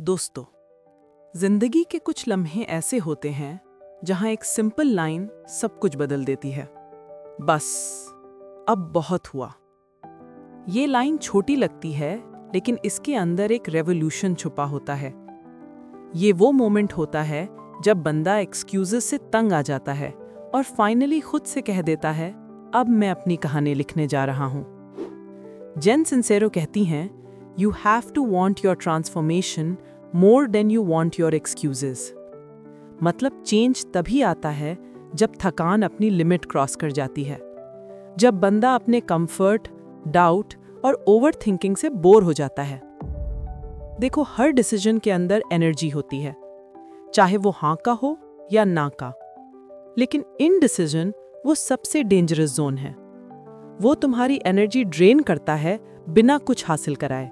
दोस्तों, ज़िंदगी के कुछ लम्हे ऐसे होते हैं, जहाँ एक सिंपल लाइन सब कुछ बदल देती है। बस, अब बहुत हुआ। ये लाइन छोटी लगती है, लेकिन इसके अंदर एक रेवोल्यूशन छुपा होता है। ये वो मोमेंट होता है, जब बंदा एक्सक्यूजेस से तंग आ जाता है और फाइनली खुद से कह देता है, अब मैं अपनी कहानी लिखने जा रहा हूँ। जेन सिंसेरो कहती हैं you have to want your transformation more than you want your excuses. मतलब चेंज तभी आता है जब थकान अपनी लिमिट क्रॉस कर जाती है। जब बंदा अपने कंफर्ट, डाउट और ओवर थिंकिंग से बोर हो जाता है। देखो हर डिसीज़न के अंदर एनर्जी होती है चाहे वो हाँ का हो या ना का। लेकिन इन डिसीज़न वो सबसे डेंजरस जोन है। वो तुम्हारी एनर्जी ड्रेन करता है बिना कुछ हासिल कराए।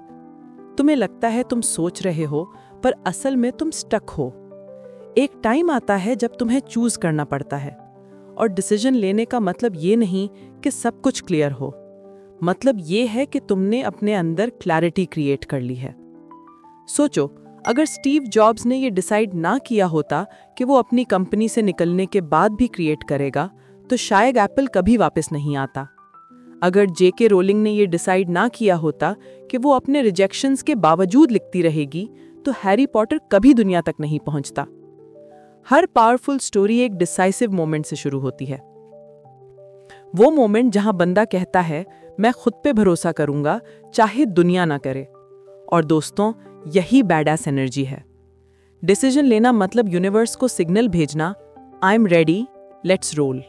तुम्हें लगता है तुम सोच रहे हो, पर असल में तुम स्टक हो। एक टाइम आता है जब तुम्हें चूज़ करना पड़ता है। और डिसीज़न लेने का मतलब ये नहीं कि सब कुछ क्लियर हो। मतलब ये है कि तुमने अपने अंदर क्लैरिटी क्रिएट कर ली है। सोचो, अगर स्टीव जॉब्स ने ये डिसाइड ना किया होता कि वो अपनी कंपनी से निकलने के बाद भी क्रिएट करेगा तो शायद एप्पल कभी वापस नहीं आता। अगर जे के रोलिंग ने यह डिसाइड ना किया होता कि वो अपने रिजेक्शंस के बावजूद लिखती रहेगी तो हैरी पॉटर कभी दुनिया तक नहीं पहुँचता। हर पावरफुल स्टोरी एक डिसाइसिव मोमेंट से शुरू होती है। वो मोमेंट जहाँ बंदा कहता है, मैं खुद पे भरोसा करूँगा, चाहे दुनिया ना करे। और दोस्तों, यही बैडास एनर्जी है। डिसीज़न लेना मतलब यूनिवर्स को सिग्नल भेजना I am ready let's roll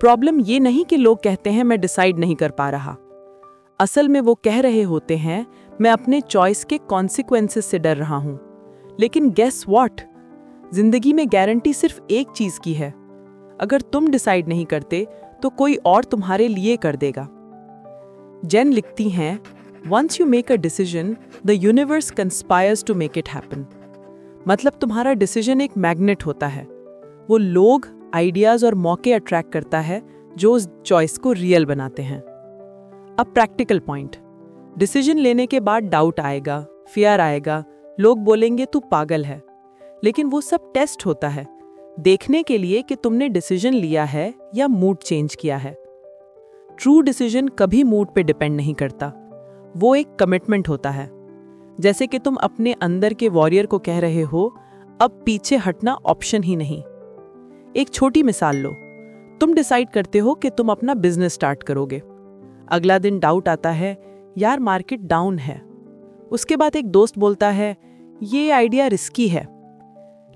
problem ये नहीं कि लोग कहते हैं, मैं डिसाइड नहीं कर पा रहा। असल में वो कह रहे होते हैं, मैं अपने चॉइस के कॉन्सिक्वेंसेस से डर रहा हूँ। लेकिन गेस वॉट ज़िंदगी में गारंटी सिर्फ़ एक चीज़ की है। अगर तुम डिसाइड नहीं करते तो कोई और तुम्हारे लिए कर देगा। जेन लिखती हैं once you make a decision the universe conspires to make it happen मतलब तुम्हारा डिसीज़न एक मैग्नेट होता है। वो लोग आइडियाज़ और मौके अट्रैक्ट करता है जो उस चॉइस को रियल बनाते हैं। अब प्रैक्टिकल पॉइंट। डिसीज़न लेने के बाद डाउट आएगा, फियर आएगा, लोग बोलेंगे, तू पागल है। लेकिन वो सब टेस्ट होता है, देखने के लिए कि तुमने डिसीज़न लिया है या मूड चेंज किया है। ट्रू डिसीज़न कभी मूड पे डिपेंड नहीं करता। वो एक कमिटमेंट होता है। जैसे कि तुम अपने अंदर के वॉरियर को कह रहे हो, अब पीछे हटना ऑप्शन ही नहीं। एक छोटी मिसाल लो। तुम डिसाइड करते हो कि तुम अपना बिज़नेस स्टार्ट करोगे। अगला दिन डाउट आता है, यार मार्केट डाउन है। उसके बाद एक दोस्त बोलता है, ये आइडिया रिस्की है।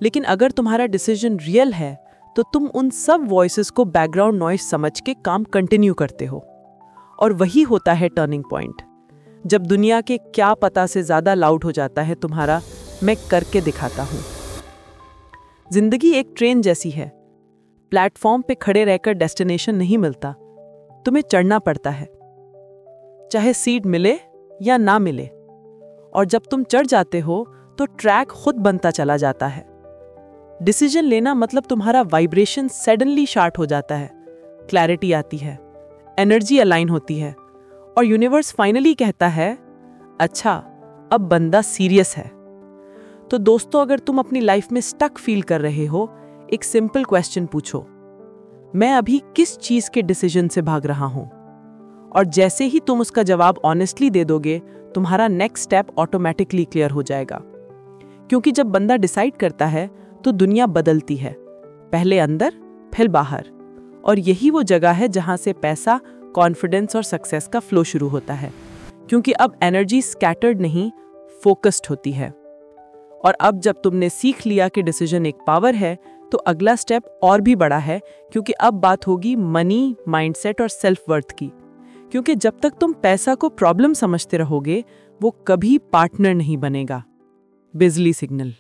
लेकिन अगर तुम्हारा डिसीज़न रियल है तो तुम उन सब वॉइसेस को बैकग्राउंड नॉइस समझ के काम कंटिन्यू करते हो। और वही होता है टर्निंग पॉइंट जब दुनिया के क्या पता से ज़्यादा लाउड हो जाता है तुम्हारा, मैं करके दिखाता हूँ। ज़िंदगी एक ट्रेन जैसी है। प्लेटफॉर्म पे खड़े रहकर डेस्टिनेशन नहीं मिलता। तुम्हें चढ़ना पड़ता है। चाहे सीट मिले या ना मिले। और जब तुम चढ़ जाते हो तो ट्रैक खुद बनता चला जाता है। डिसीज़न लेना मतलब तुम्हारा वाइब्रेशन सडनली शार्ट हो जाता है। क्लैरिटी आती है। एनर्जी अलाइन होती है। और यूनिवर्स फाइनली कहता है अच्छा अब बंदा सीरियस है। तो दोस्तों, अगर तुम अपनी लाइफ में स्टक फील कर रहे हो एक सिंपल क्वेश्चन पूछो। मैं अभी किस चीज़ के डिसीज़न से भाग रहा हूँ? और जैसे ही तुम उसका जवाब ऑनेस्टली दे दोगे, तुम्हारा नेक्स्ट स्टेप ऑटोमेटिकली क्लियर हो जाएगा। क्योंकि जब बंदा डिसाइड करता है तो दुनिया बदलती है। पहले अंदर, फिर बाहर। और यही वो जगह है जहाँ से पैसा कॉन्फिडेंस और सक्सेस का फ्लो शुरू होता है। क्योंकि अब एनर्जी स्कैटर्ड नहीं फोकस्ड होती है। और अब जब तुमने सीख लिया कि डिसीज़न एक पावर है तो अगला स्टेप और भी बड़ा है, क्योंकि अब बात होगी मनी माइंडसेट और सेल्फ वर्थ की। क्योंकि जब तक तुम पैसा को प्रॉब्लम समझते रहोगे, वो कभी पार्टनर नहीं बनेगा। बिजली सिग्नल